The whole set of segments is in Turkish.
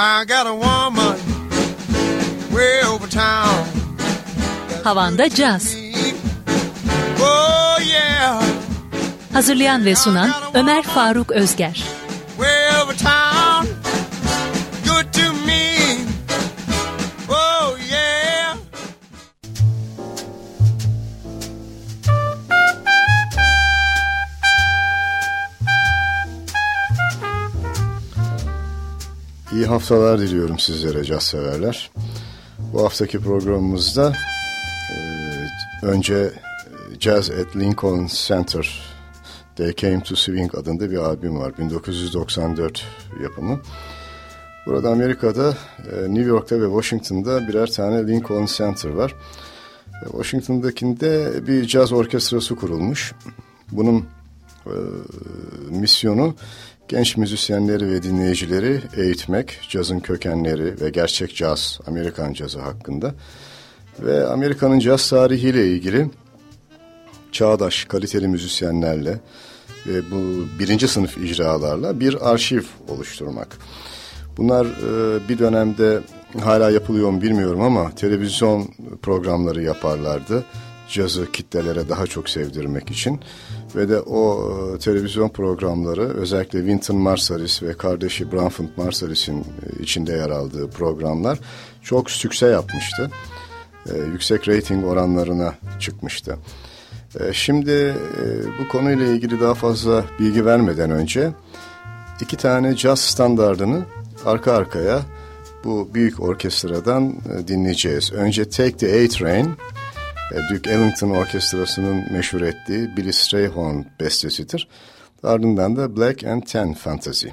I got a woman way over town. Havanda Caz. Oh yeah, Hazırlayan ve sunan Ömer Faruk Özger. Haftalar diliyorum sizlere caz severler. Bu haftaki programımızda e, önce e, Jazz at Lincoln Center They Came to Swing adında bir albüm var. 1994 yapımı. Burada Amerika'da, e, New York'ta ve Washington'da birer tane Lincoln Center var. Washington'dakinde bir caz orkestrası kurulmuş. Bunun e, misyonu genç müzisyenleri ve dinleyicileri eğitmek, cazın kökenleri ve gerçek caz, Amerikan cazı hakkında ve Amerika'nın caz tarihiyle ilgili çağdaş, kaliteli müzisyenlerle ve bu birinci sınıf icralarla bir arşiv oluşturmak. Bunlar e, bir dönemde hala yapılıyor mu bilmiyorum ama televizyon programları yaparlardı. Cazı kitlelere daha çok sevdirmek için. Ve de o e, televizyon programları özellikle Wynton Marsalis ve kardeşi Branford Marsalis'in e, içinde yer aldığı programlar çok sükse yapmıştı. E, yüksek reyting oranlarına çıkmıştı. Şimdi e, bu konuyla ilgili daha fazla bilgi vermeden önce iki tane caz standardını arka arkaya bu büyük orkestradan dinleyeceğiz. Önce Take the A-Train, e, Duke Ellington Orkestrası'nın meşhur ettiği Billy Strayhorn bestesidir. Ardından da Black and Tan Fantasy.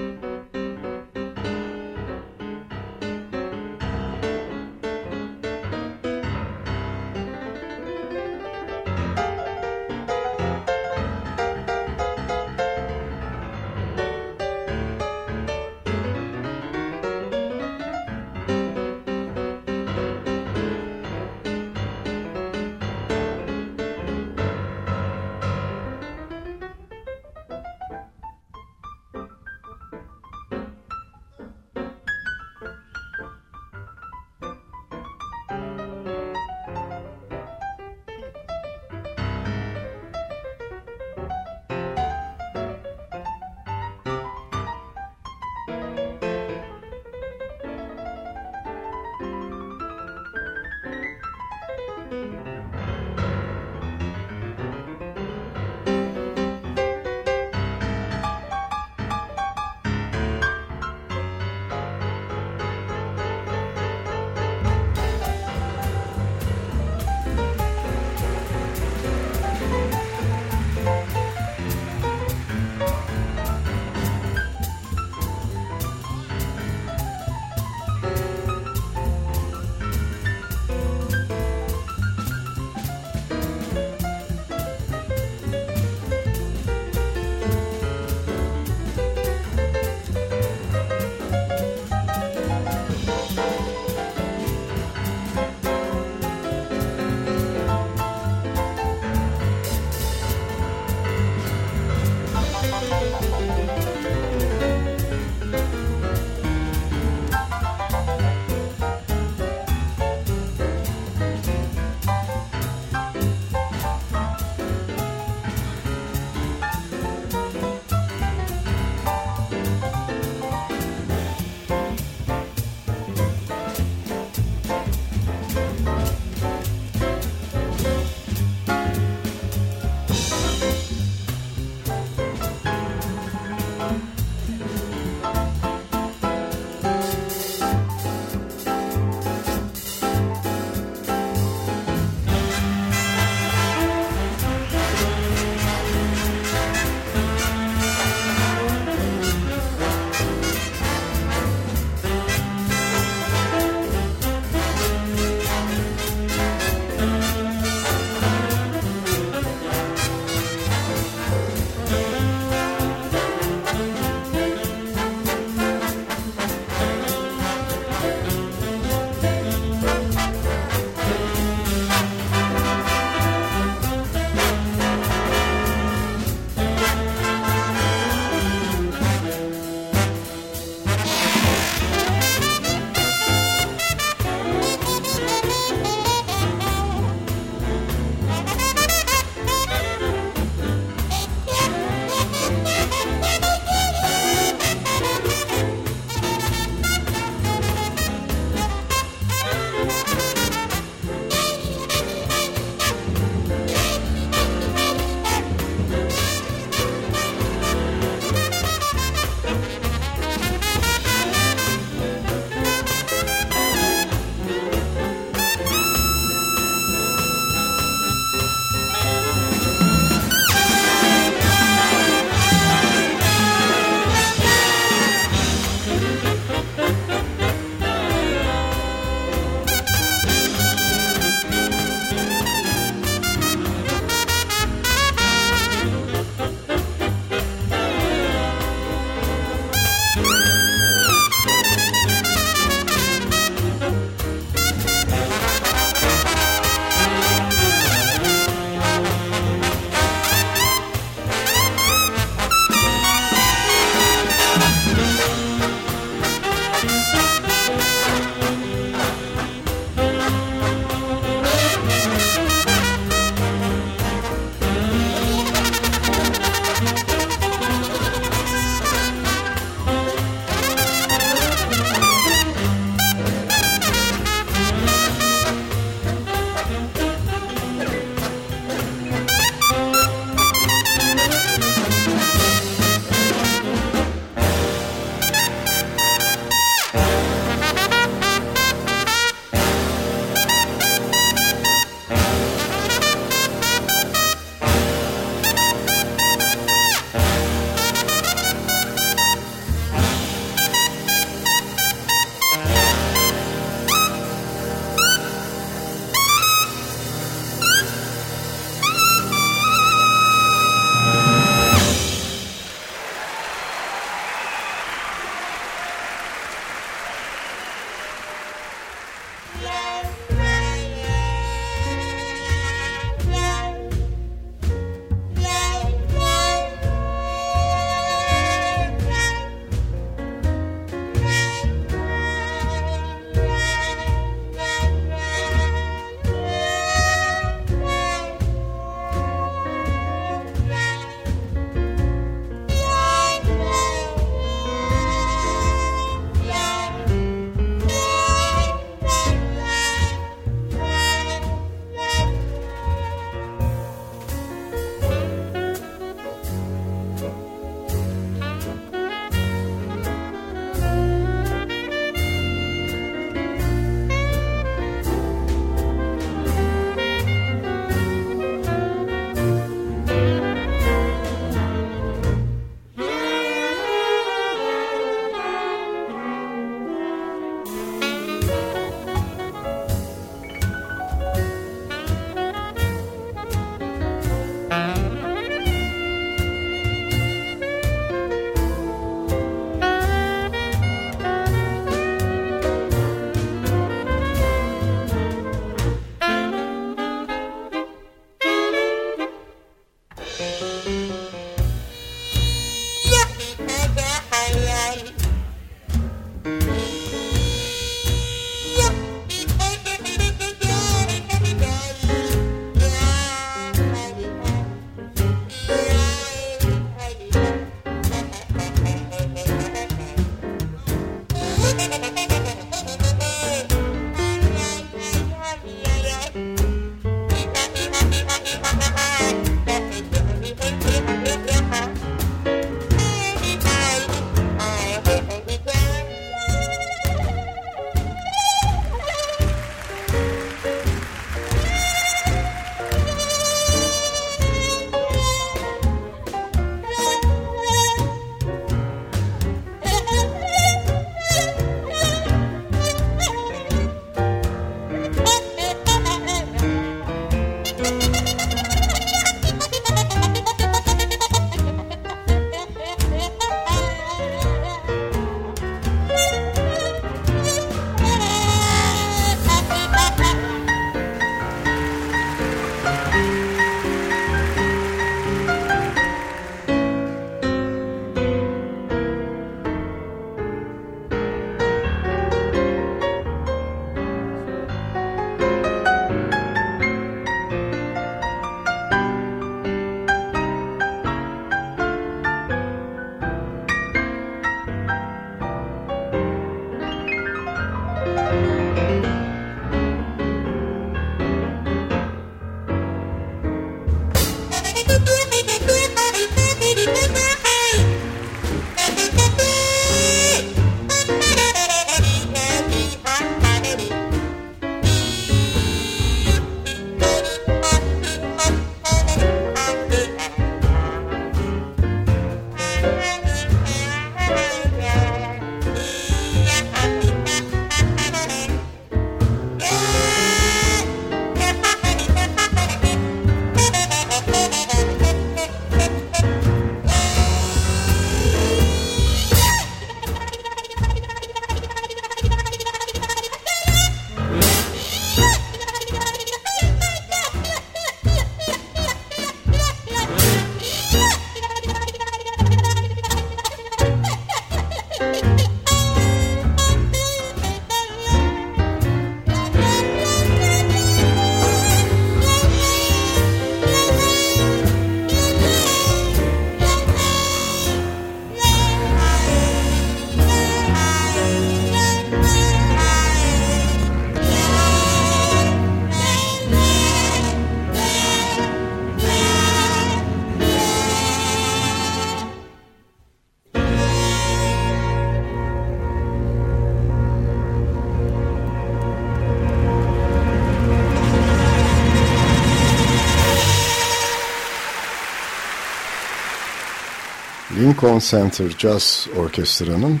Lincoln Center Jazz Orkestra'nın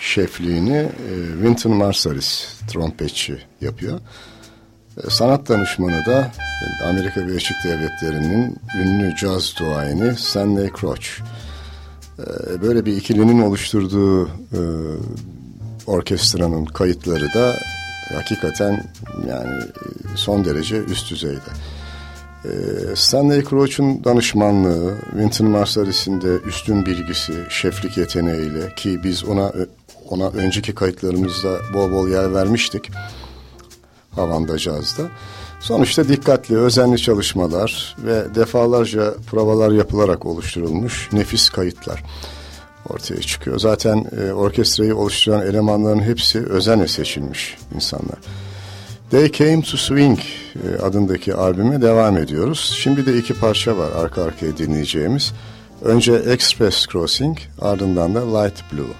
şefliğini e, Wynton Marsalis trompetçi yapıyor. E, sanat danışmanı da e, Amerika Birleşik Devletleri'nin ünlü caz duayeni Stanley Crouch. Böyle bir ikilinin oluşturduğu orkestranın kayıtları da hakikaten yani son derece üst düzeyde. Ee, Stanley Crouch'un danışmanlığı, Wynton Marsalis'in de üstün bilgisi, şeflik yeteneğiyle ki biz ona ona önceki kayıtlarımızda bol bol yer vermiştik. Havanda Caz'da. Sonuçta dikkatli, özenli çalışmalar ve defalarca provalar yapılarak oluşturulmuş nefis kayıtlar ortaya çıkıyor. Zaten e, orkestrayı oluşturan elemanların hepsi özenle seçilmiş insanlar. They Came to Swing e, adındaki albüme devam ediyoruz. Şimdi de iki parça var arka arkaya dinleyeceğimiz. Önce Express Crossing ardından da Light Blue.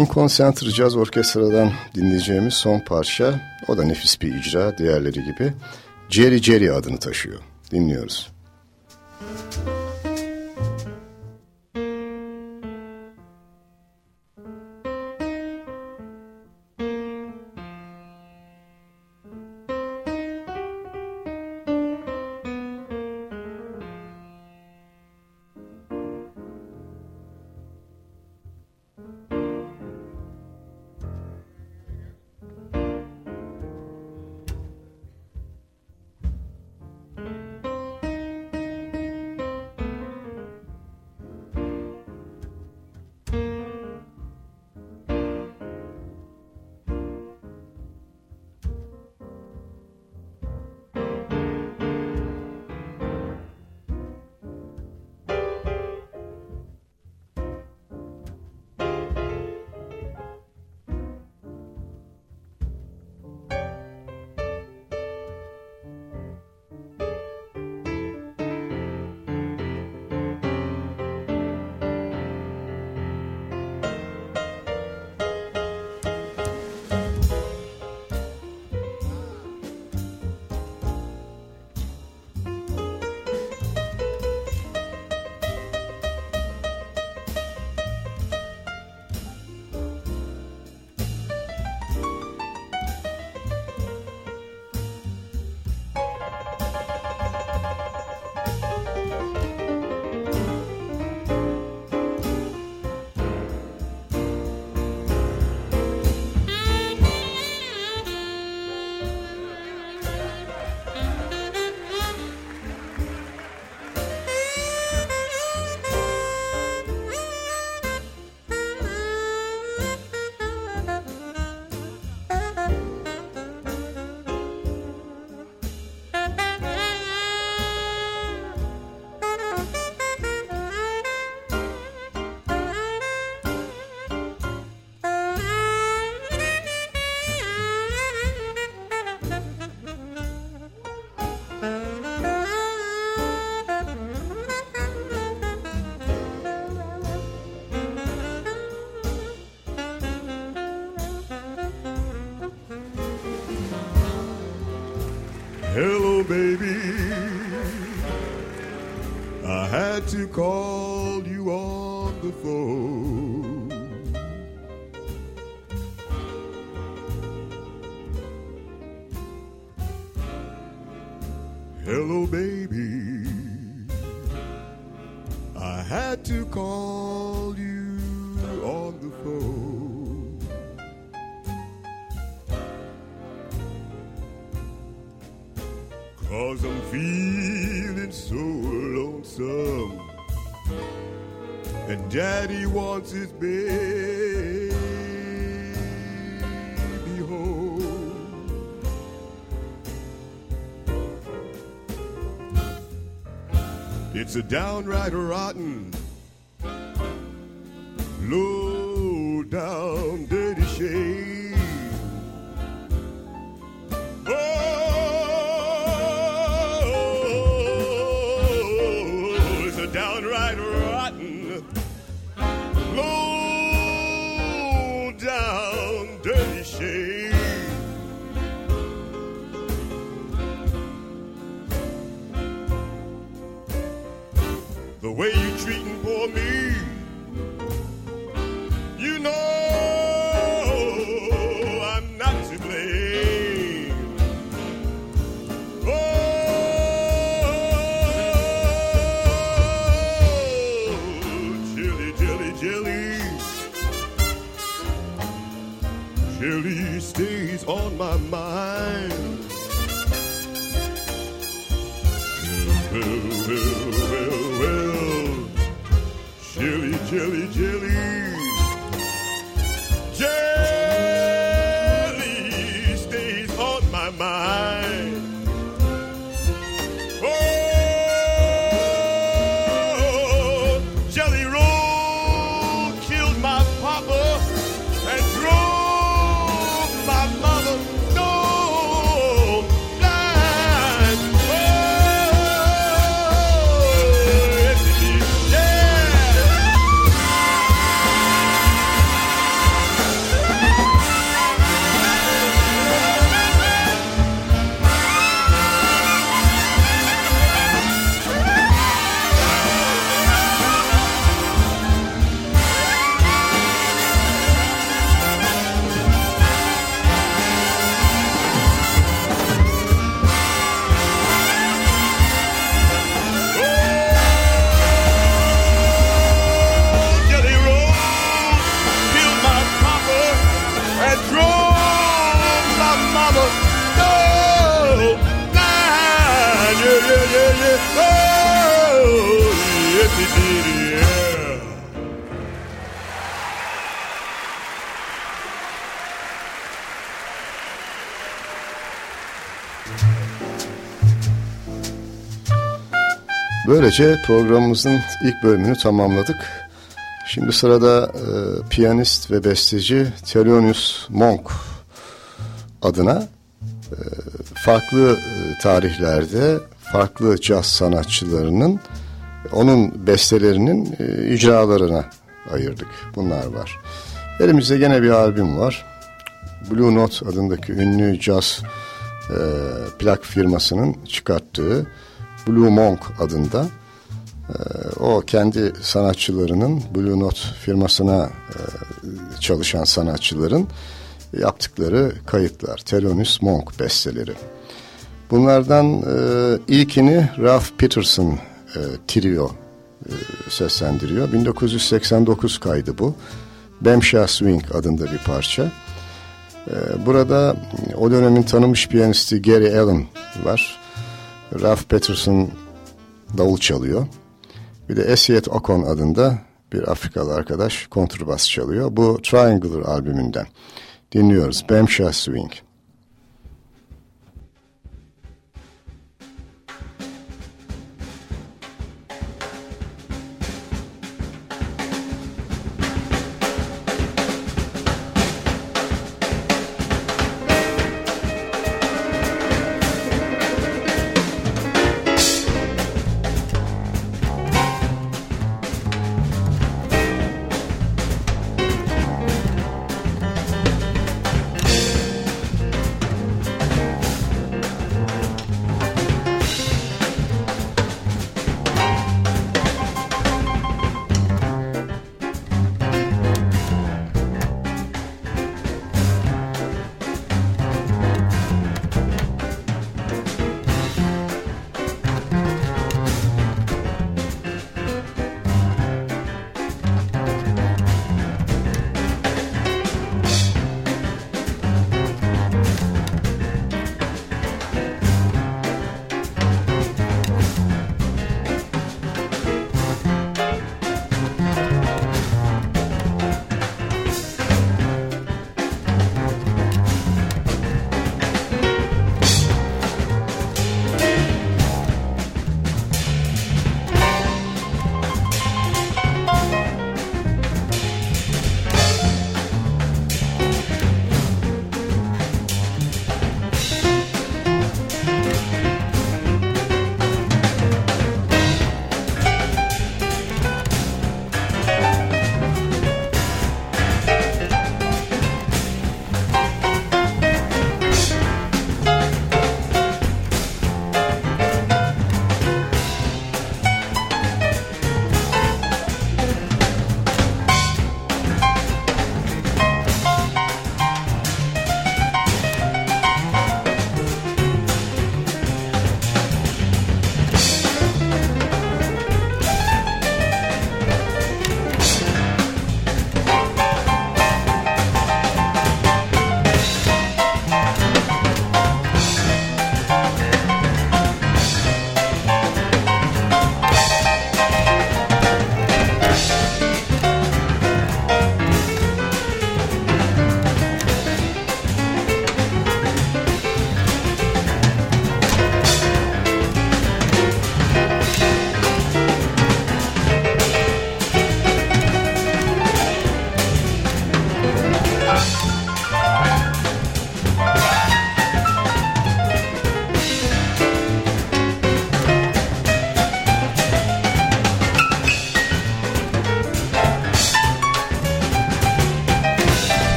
Lincoln Center Jazz Orkestra'dan dinleyeceğimiz son parça, o da nefis bir icra, diğerleri gibi. Jerry Jerry adını taşıyor. Dinliyoruz. Baby. I had to call wants his baby home. It's a downright rotten, low down, Böylece programımızın ilk bölümünü tamamladık. Şimdi sırada e, piyanist ve besteci Thelonious Monk adına e, farklı e, tarihlerde farklı caz sanatçılarının onun bestelerinin e, icralarına ayırdık. Bunlar var. Elimizde gene bir albüm var. Blue Note adındaki ünlü caz e, plak firmasının çıkarttığı Blue Monk adında o kendi sanatçılarının Blue Note firmasına e, çalışan sanatçıların yaptıkları kayıtlar. Thelonious Monk besteleri. Bunlardan e, ilkini Ralph Peterson e, Trio seslendiriyor. 1989 kaydı bu. Bamsha Swing adında bir parça. Burada o dönemin tanınmış piyanisti Gary Allen var. Ralph Peterson davul çalıyor. Bir de Esiet Okon adında bir Afrikalı arkadaş kontrbas çalıyor. Bu Triangular albümünden dinliyoruz. Bamsha Swing.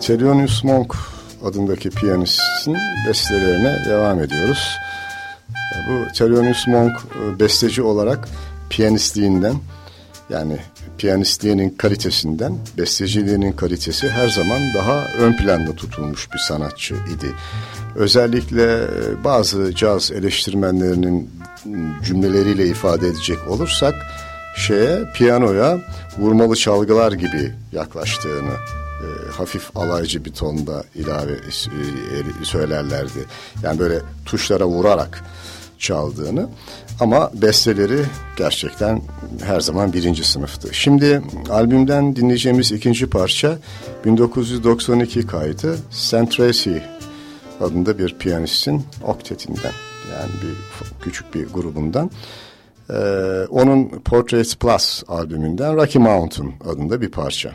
Thelonious Monk adındaki piyanistin bestelerine devam ediyoruz. Bu Thelonious Monk e, besteci olarak piyanistliğinden yani piyanistliğinin kalitesinden besteciliğinin kalitesi her zaman daha ön planda tutulmuş bir sanatçı idi. Özellikle e, bazı caz eleştirmenlerinin cümleleriyle ifade edecek olursak şeye piyanoya vurmalı çalgılar gibi yaklaştığını e, hafif alaycı bir tonda ilave e, söylerlerdi. Yani böyle tuşlara vurarak çaldığını ama besteleri gerçekten her zaman birinci sınıftı. Şimdi albümden dinleyeceğimiz ikinci parça 1992 kaydı St. Tracy adında bir piyanistin oktetinden yani bir küçük bir grubundan. Ee, onun Portraits Plus albümünden Rocky Mountain adında bir parça.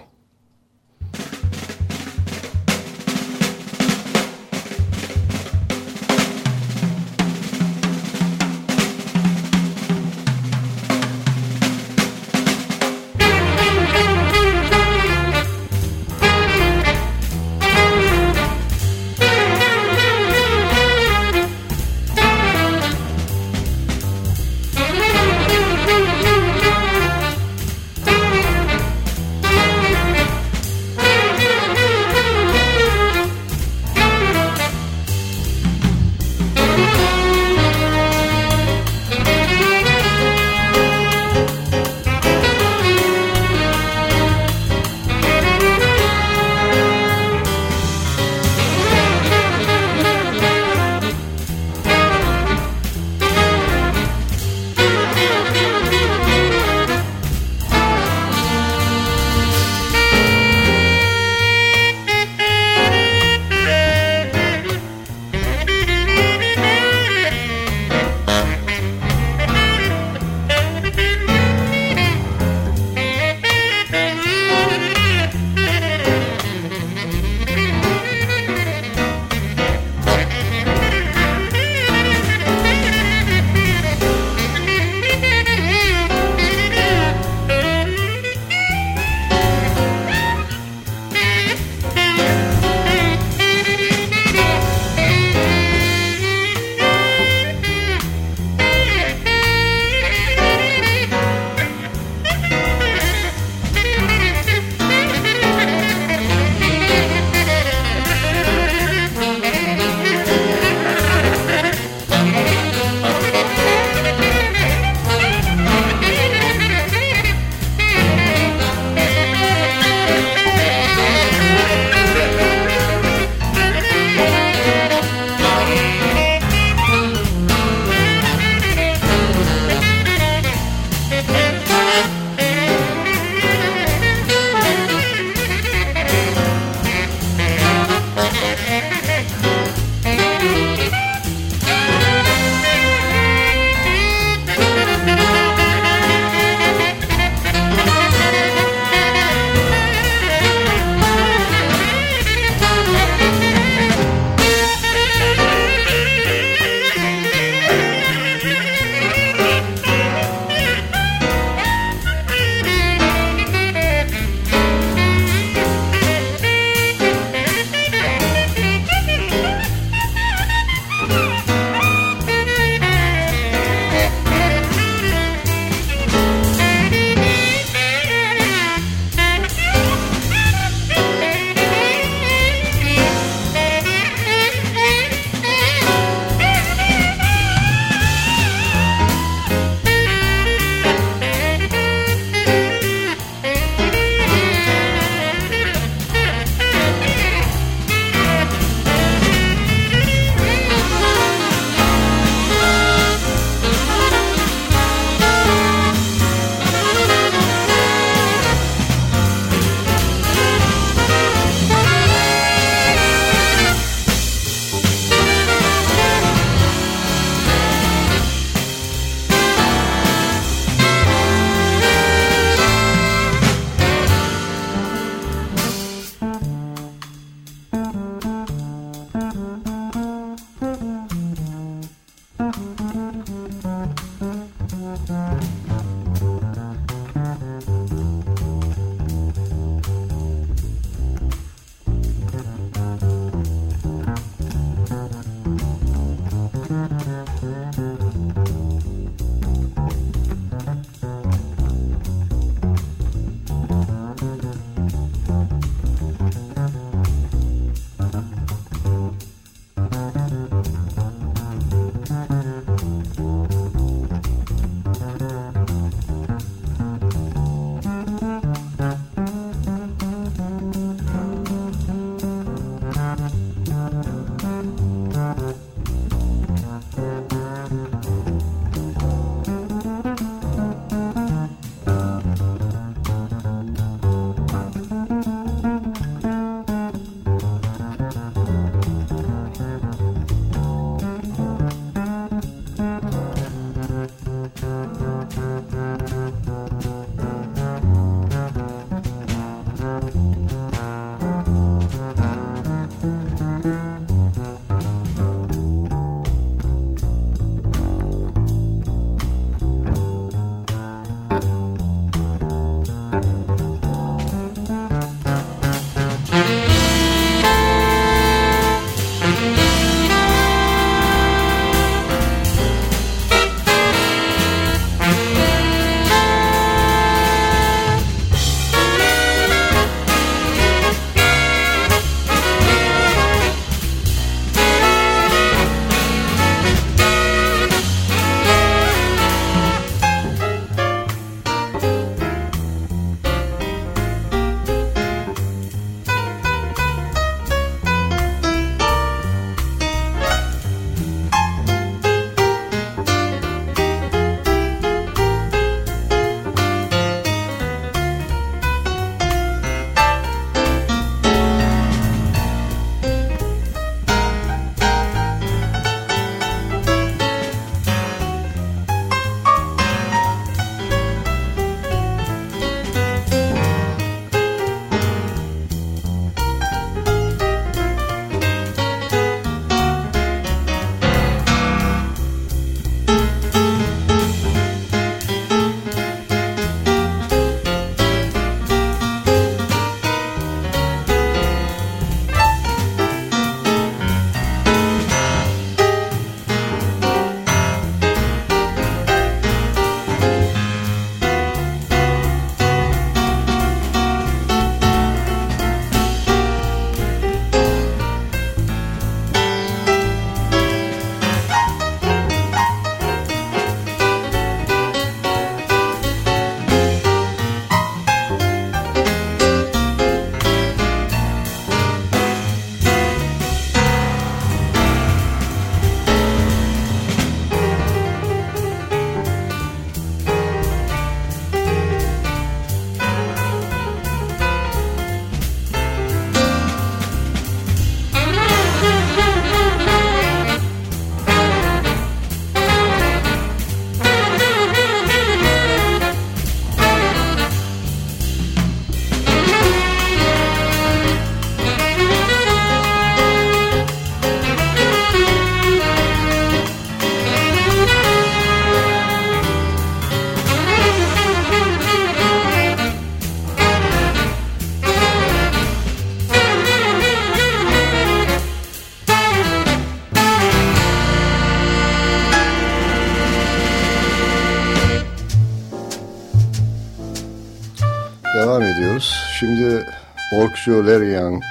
Larry Young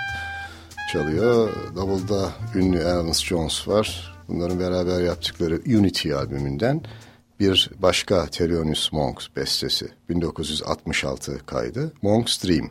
çalıyor. Double'da ünlü Evans Jones var. Bunların beraber yaptıkları Unity albümünden bir başka Thelonious Monk bestesi. 1966 kaydı. Monk's Dream.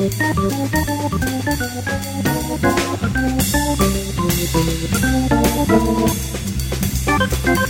Thank you.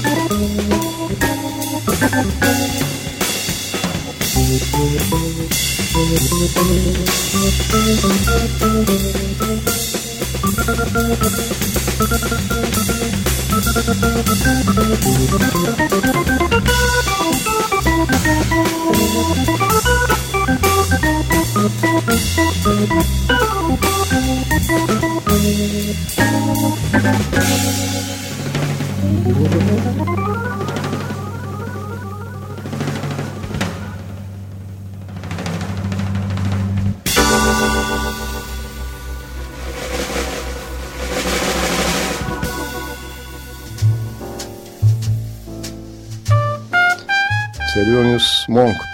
Thelonious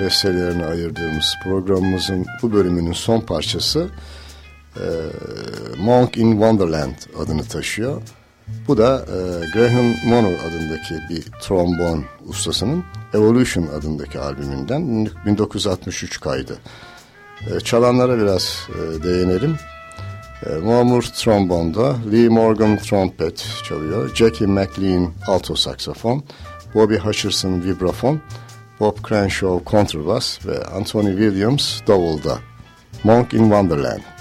bestelerine ayırdığımız programımızın bu bölümünün son parçası e, Monk in Wonderland adını taşıyor. Bu da e, Graham Mono adındaki bir trombon ustasının Evolution adındaki albümünden 1963 kaydı. E, çalanlara biraz e, değinelim. E, Moore trombonda, Lee Morgan trompet çalıyor, Jackie McLean alto saksafon, Bobby Hutcherson vibrafon, Bob Crenshaw kontrbass ve Anthony Williams davulda. Monk in Wonderland.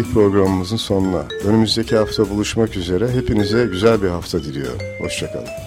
Geldik programımızın sonuna. Önümüzdeki hafta buluşmak üzere. Hepinize güzel bir hafta diliyorum. Hoşçakalın.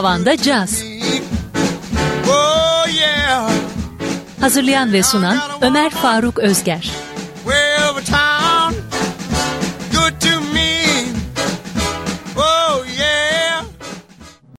Havanda Caz. Oh. Hazırlayan ve sunan Ömer Faruk Özger.